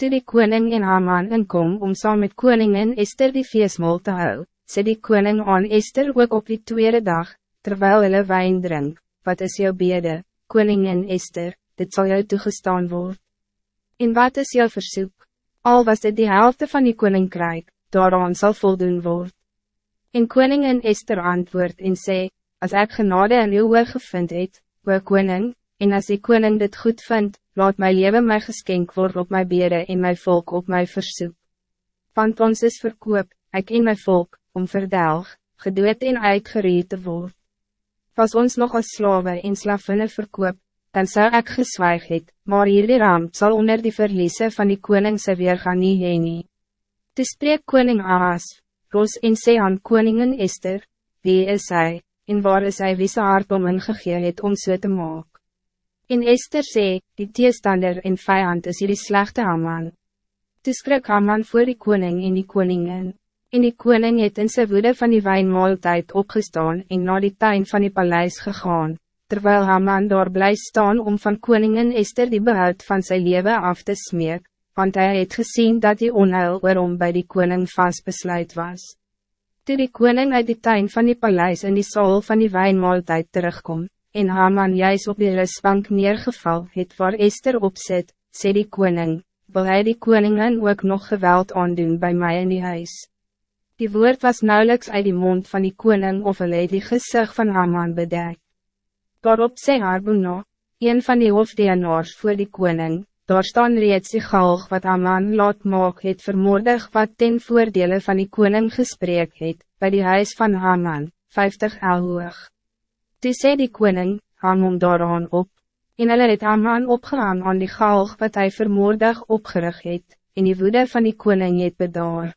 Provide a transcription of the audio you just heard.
Toe die koning en Haman inkom om saam met koningin Esther die feestmaal te hou, sê die koning aan Esther ook op die tweede dag, terwijl hulle wijn drink, wat is jou bede, koningin Esther, dit zal jou toegestaan worden. En wat is jou verzoek? Al was dit die helft van die koninkrijk, daaraan zal voldoen worden. En koningin Esther antwoord en sê, als ik genade in oor gevind het, o koning, en als die koning dit goed vindt, laat mijn leven mij geschenk worden op mijn beren en mijn volk op mijn verzoek. Want ons is verkoop, ik in mijn volk, om verdelg, gedood en uitgereed te worden. Was ons nog als slaven en slavinnen verkoop, dan zou ik gezwijg het, maar hierdie ramp zal onder die verliezen van die koning se weer gaan nie heen nie. Toe spreek koning Aas, Ros en sê aan koningin Esther, wie is hij, en waar is hij wie sy hart om ingegee het om so te maak. En Esther sê, die teestander en vijand is hierdie slechte Haman. Toe skrik Haman voor die koning en die koningin. En die koning het in sy woede van die wijnmaaltijd opgestaan en naar die tuin van die paleis gegaan, terwijl Haman daar bly staan om van koningin Esther die behoud van zijn leven af te smeek, want hij het gezien dat die onheil waarom bij die koning vast besluit was. Toe die koning uit die tuin van die paleis in die saal van die wijnmaaltijd terugkomt, en Haman juist op die rusbank neergeval het waar Esther opzet, sê die koning, wil hij die koningin ook nog geweld aandoen bij mij in die huis. Die woord was nauwelijks uit die mond van die koning of hulle die gezicht van Haman bedek. Daarop sê Harbuna, een van die hoofdienaars voor die koning, daar staan reeds die galg wat Haman laat maak het vermoordig wat ten voordele van die koning gesprek het, bij die huis van Haman, 50 el hoog. Toe sê die koning, hang om daaraan op, en hulle het Haman opgegaan aan die galg wat hij vermoordig opgerig het, en die woede van die koning het bedaar.